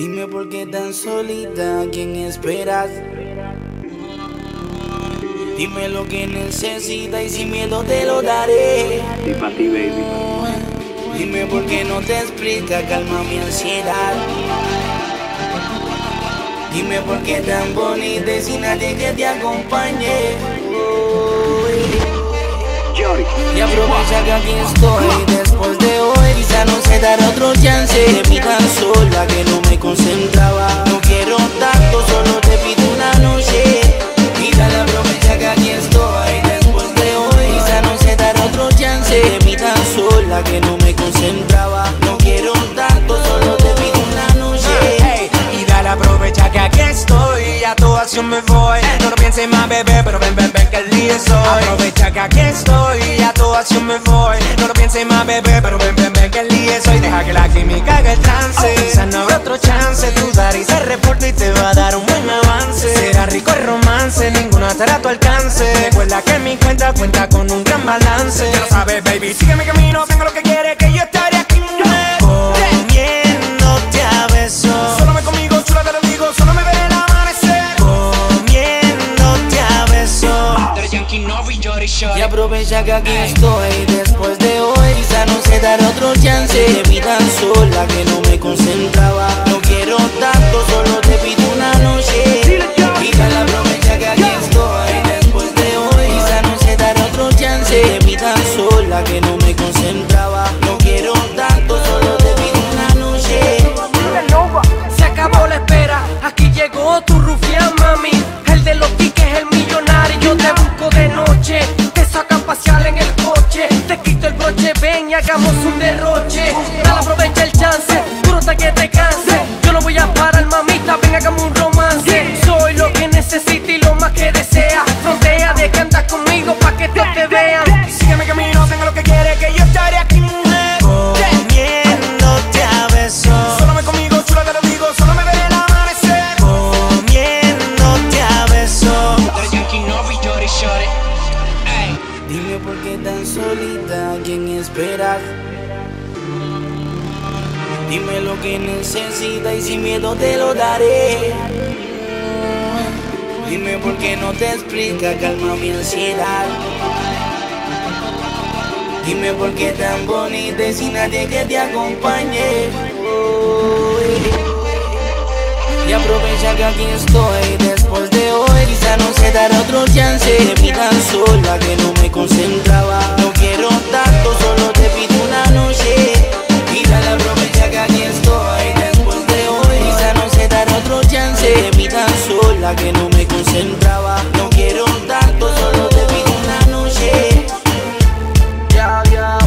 Dime por qué tan solita, ¿quién esperas? Dime lo que necesitas y sin miedo te lo daré. Y para ti, baby. Dime por qué no te explica, calma mi ansiedad. Dime por qué tan bonita y sin nadie que te acompañe. Y aprovecha que aquí estoy. Después de hoy Quizá no se dará otro chance. Vi tan sola que no me concentraba. No quiero tanto, solo te pido una noche. Y dale aprovecha que aquí estoy. Después de hoy Quizá no se dará otro chance. Vi tan sola que no me concentraba. No quiero tanto, solo te pido una noche. Y dale aprovecha que aquí estoy A tu acción me voy. No lo pienses más bebé Pero ven, ven, ven que el día soy Aprovecha que aquí estoy A tu acción me voy. No lo pienses más bebé Pero ven, ven, ven que el día soy Deja que la química haga el trance. Quizás no habrá otro chance. Tu dar y se reporta y te va a dar un buen avance. Será rico el romance Ninguna estará a tu alcance. Recuerda que mi cuenta cuenta con un gran balance. Ya lo sabes baby Sigue mi camino Aprovecha que aquí estoy. Después de hoy Quizá no se dará otro chance. Vi tan sola que no me concentraba. No quiero tanto, solo hagamos un derroche. Y sin miedo te lo daré. Dime por qué no te explica, calma mi ansiedad. Dime por qué tan bonita y sin nadie que te acompañe. Y aprovecha que aquí estoy después de hoy Quizá no se dará otro chance Vi tan sola que no me concentraba No quiero tanto, solo te pido una noche que no me concentraba No quiero tanto, solo te pido una noche Ya, ya.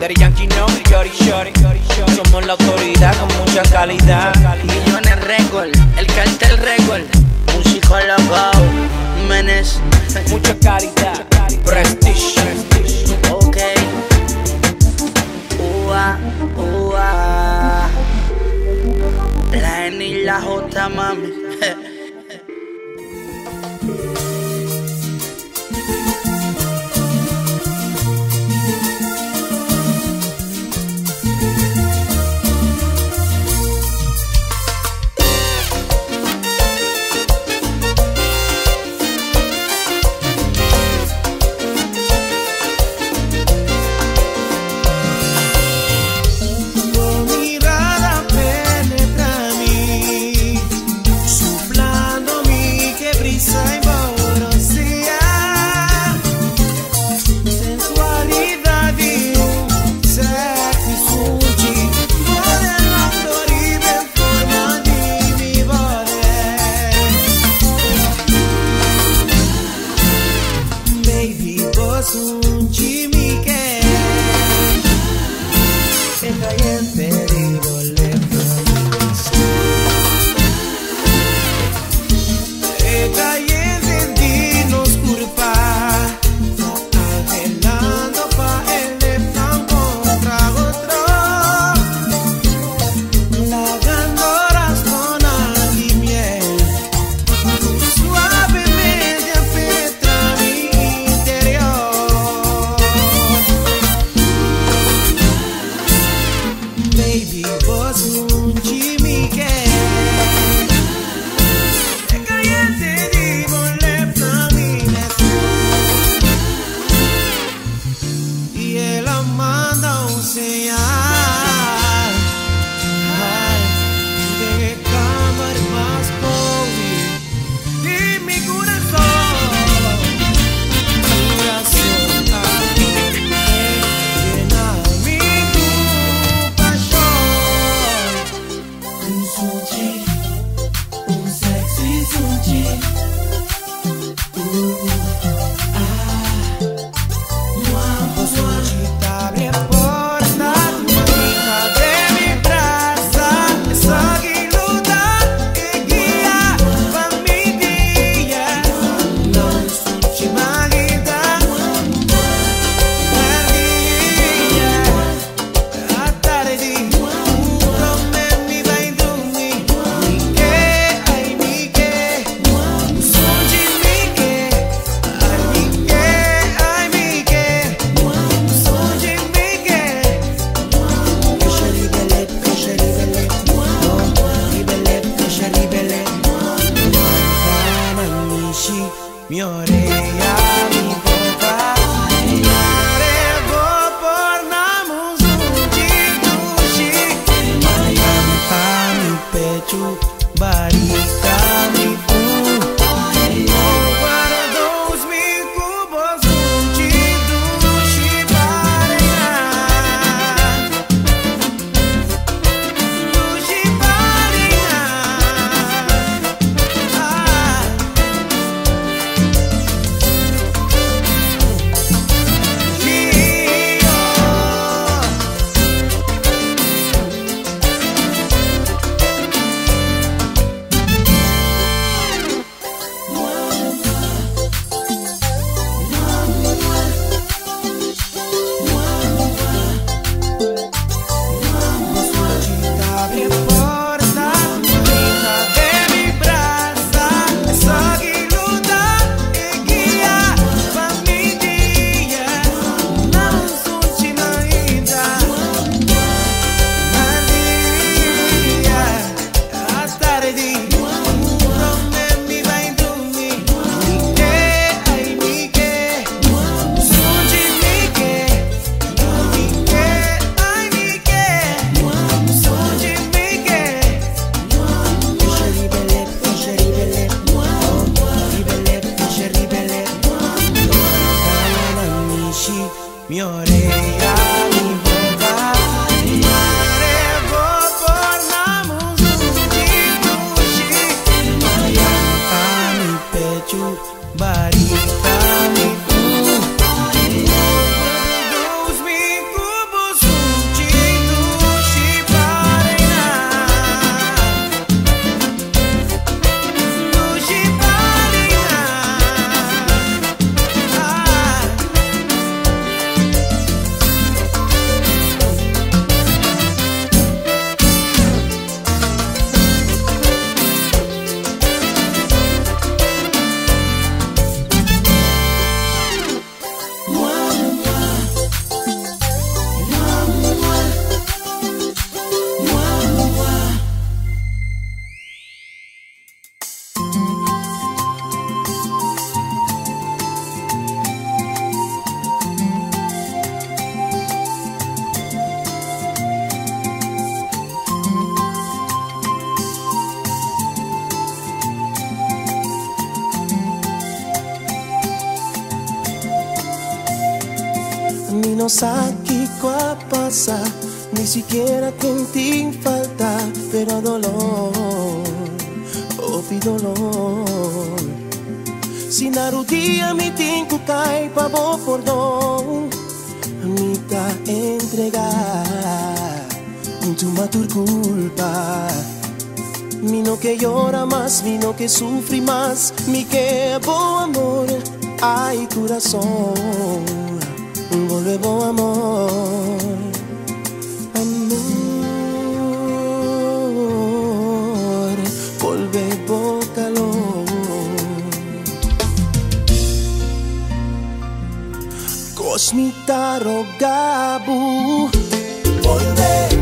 Daddy Yankee no, Yori Shorty Somos la autoridad con mucha calidad Millones récord, el cartel récord Músico loco, Menes Mucha calidad Prestige Ok. Ua, ua. La N y la J, mami. Baby, Ni siquiera sentí falta, pero dolor, oh dolor. Sinarudia mi tinku kai pavo por don, amita entregar, tuma tu culpa. Mino que llora más, mi no que sufre más, mi que bo amor, ay corazón, volvemos amor. Osmi tarogabu. Volver.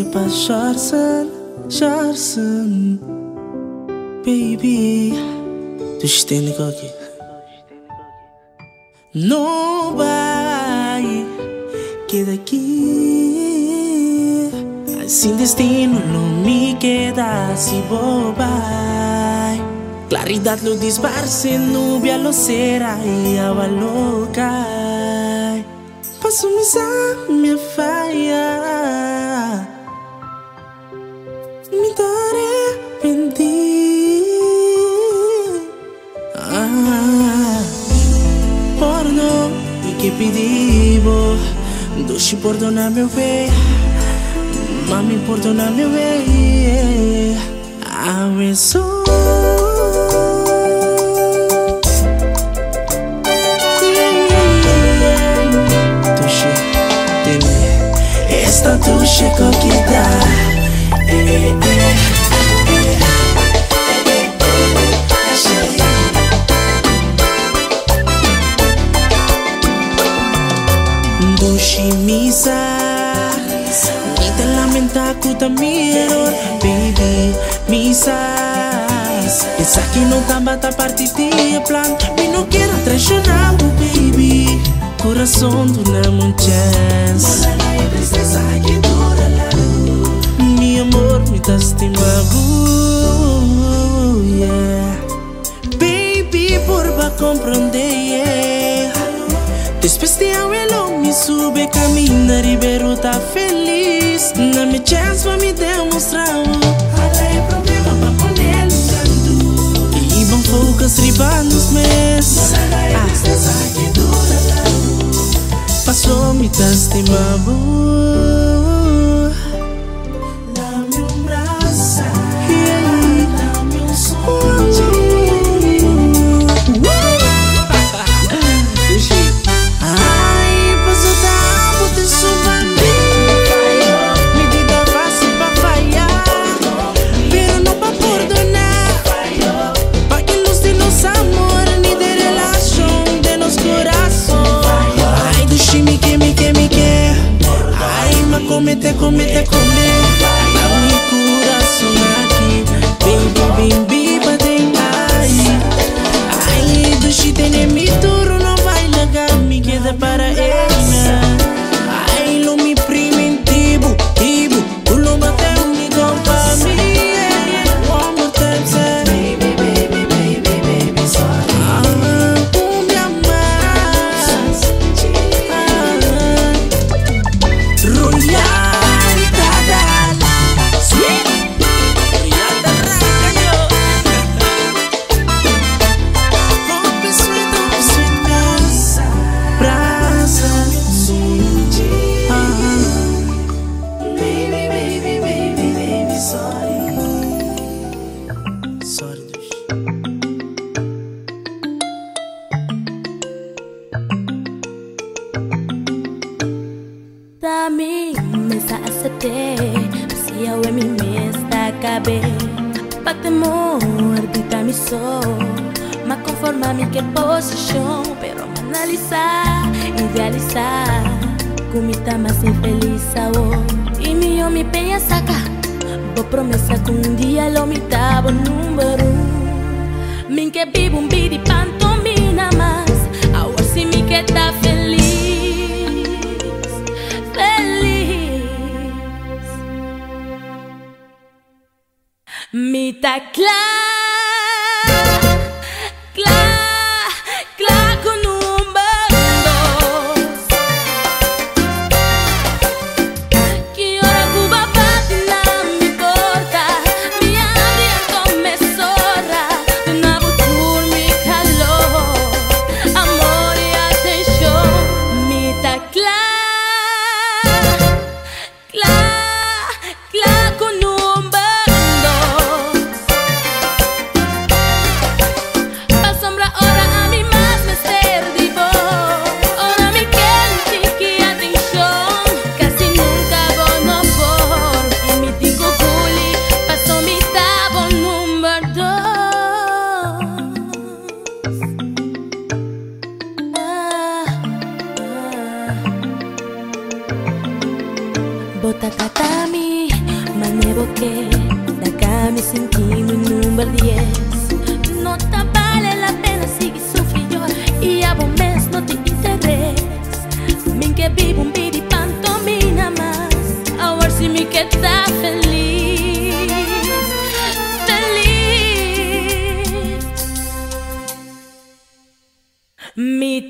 Acaba şarsan, şarsın Baby. Düşteni kogi Nobody queda aquí Sin destino no me queda si boba Claridad lo disparse, nubia lo será y avaloca Paso mis a mi falla. Ah, por não me Que pedivo, doce perdona meu bem, mami perdona meu bem, abençoa. Doce, tem esta doce com nota mirror Baby, misas Pensa que não tá bata parte de plan. Me não quero traicionar, baby. Coração do não um Mola que dura Mi amor me uh, tá. Baby, por ba compreender yeah. Después de abuelo me sube, caminha, ribeiro tá feliz. Não me chance pra me demonstrar Ela é problema pra poder lutando E bom fogo estribar nos meses. Ah, mas é Passou-me das de uma boa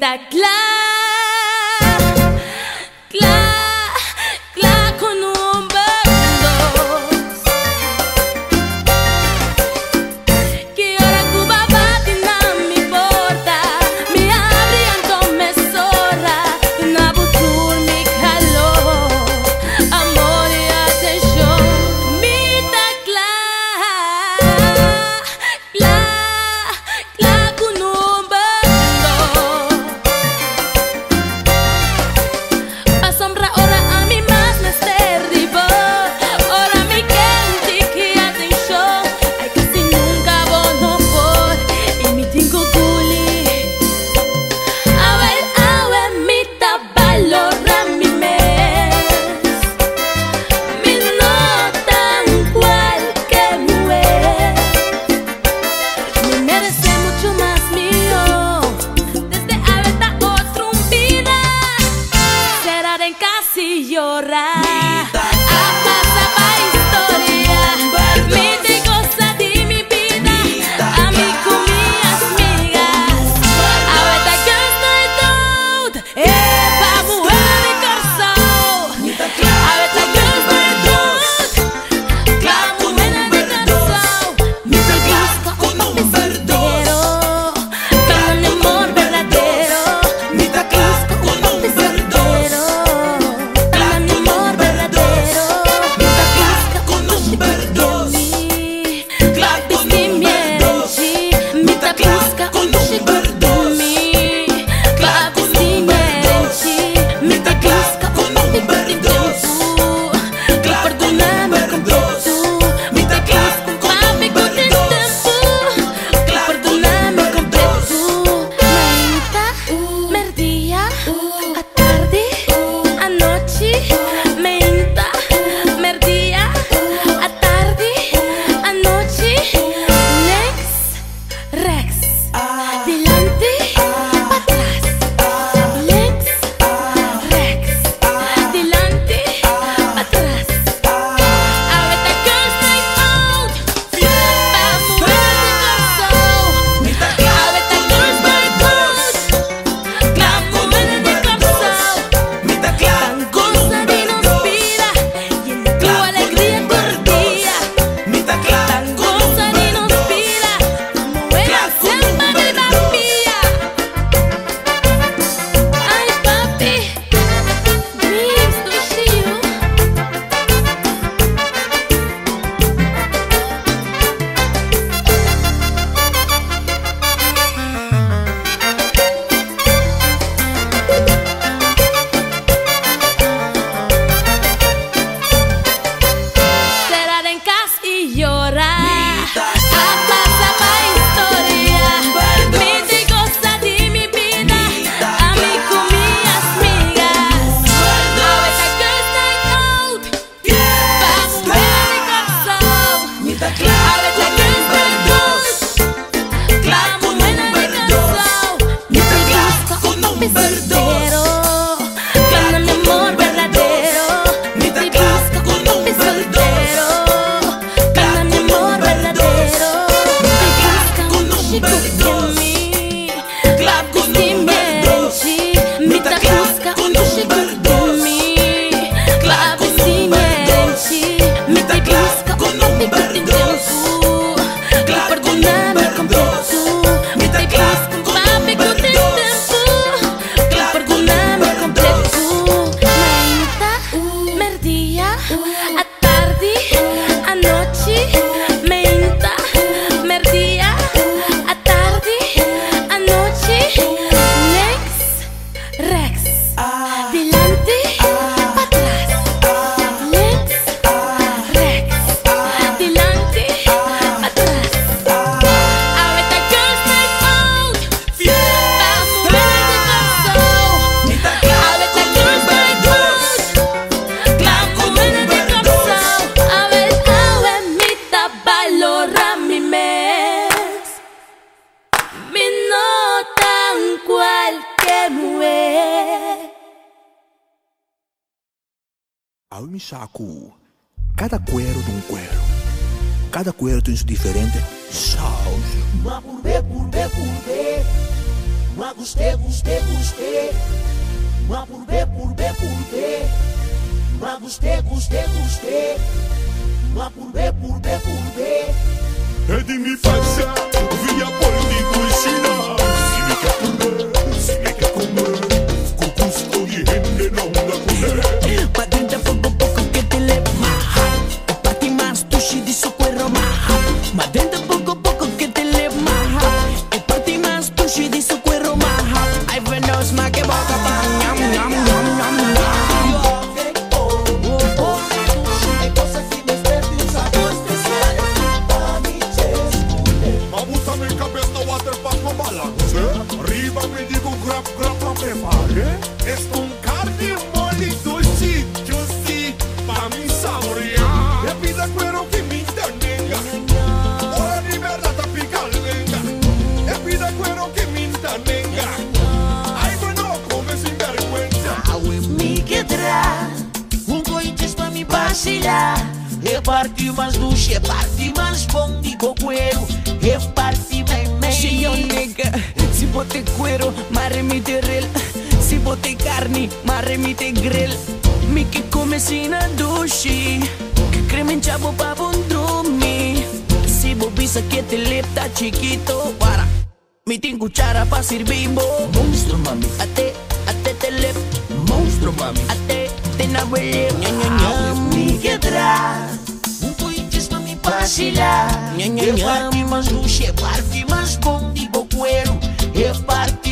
that love. acuerdos diferentes. Saos. Ma por B, por B, por B. Ma gostei, gostei, gostei. Ma por B, por B, por B. Ma gostei, gostei, gostei. Ma por B, por B, por B. É de me passar, via político e sinal. Se me quer comer, se me quer comer. Com custo e rende não dá colher. Monstro, mami. Até, até te levo. Monstro, mami. Até te nabuelevo. Fique atrás. Partilhar. Repartir mais luxo, repartir mais bom de bocoeiro. Repartir.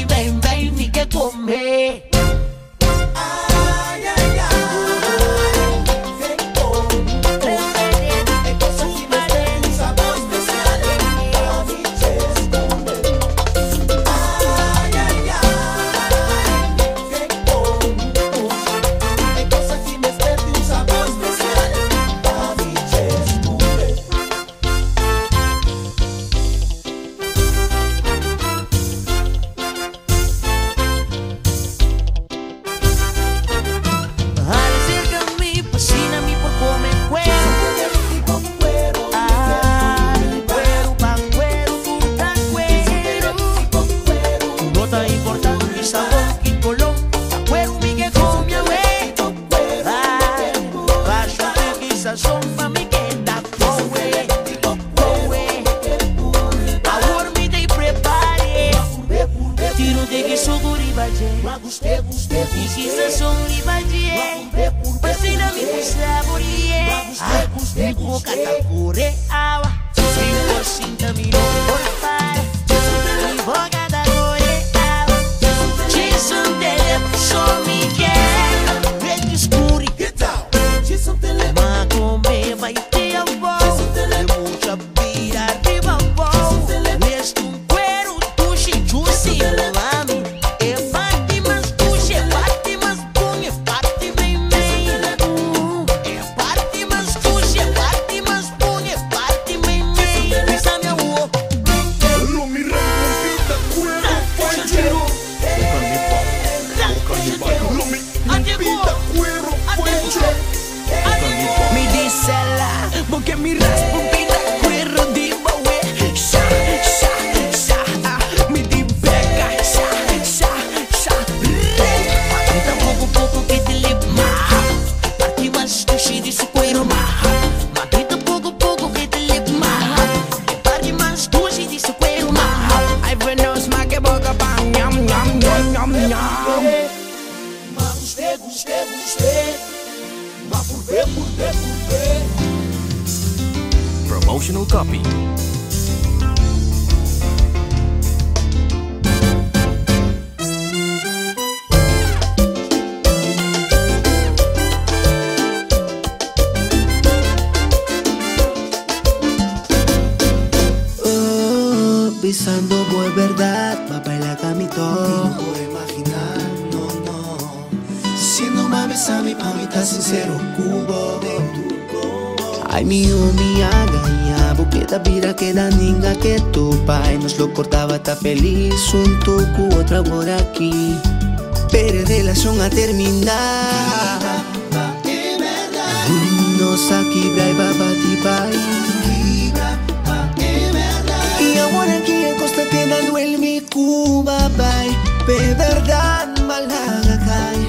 Relación a terminar. Nos aquí, brai, babati, pai. Y ahora aquí en Costa en mi Cuba, bye. De verdad, malaga cae.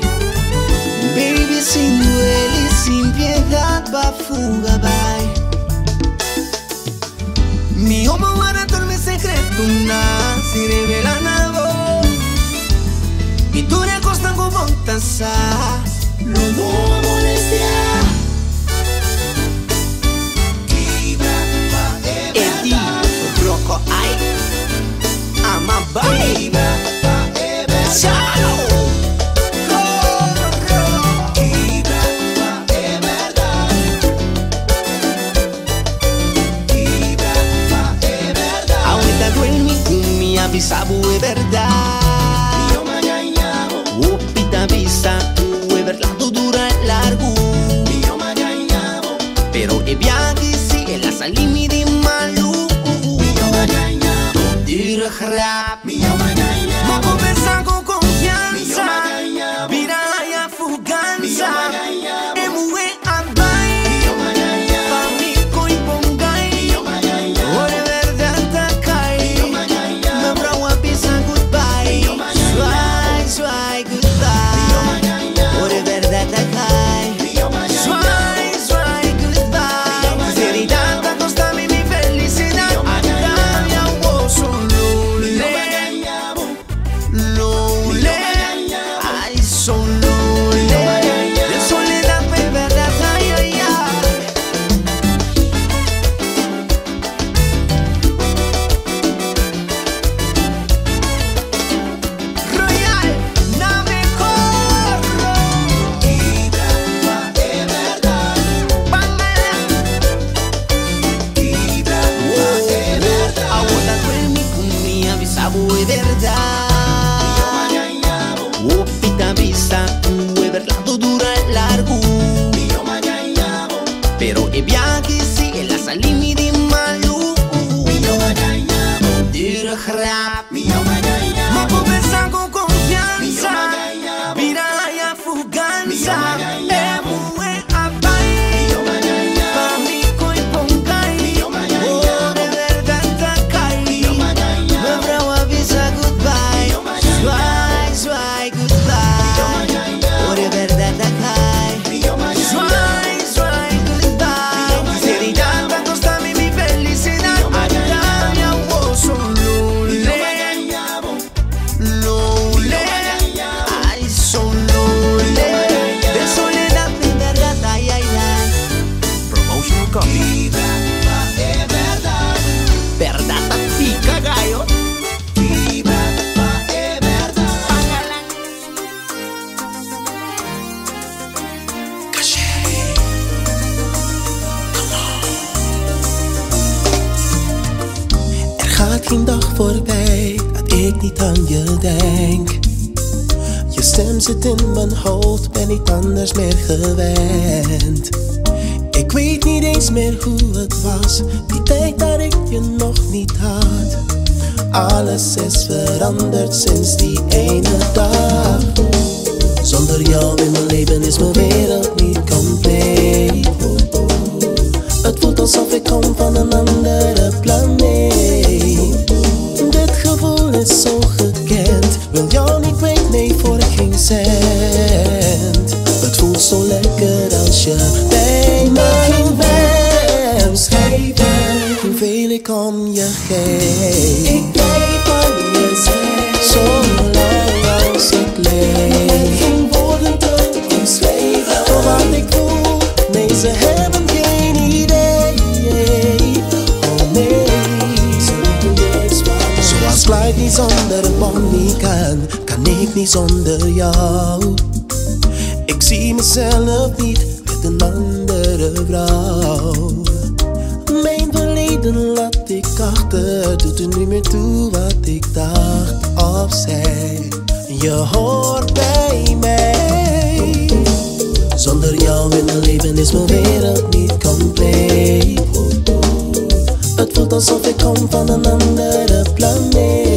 Baby, sin duelo y sin piedad, va fuga, bye. Mi homo ahora mi secreto, nada, si revela le costan como taza. No, no, molestia. Eddie, Rocco, ay, I'm a baby. Ciao. Ahorita duermi mi Salimi di malu Tira grap, mi gaat geen dag voorbij dat ik niet aan je denk. Je stem zit in mijn hoofd, ben niet anders meer gewend. Ik weet niet eens meer hoe het was, die tijd dat ik je nog niet had. Alles is veranderd sinds die ene dag. Zonder jou in mijn leven is mijn wereld niet compleet. Het voelt alsof ik kom van een andere planeet. Zo gekend. Wil jou niet kwijt, nee, voor geen cent. Het voelt zo lekker als je sluit niet zonder een bonnie kan, kan ik niet zonder jou. Ik zie mezelf niet met een andere vrouw. Mijn verleden laat ik achter, doet er niet meer toe wat ik dacht of zei. Je hoort bij mij. Zonder jou in mijn leven is mijn wereld niet compleet. Het voelt alsof ik kom van een andere háblame.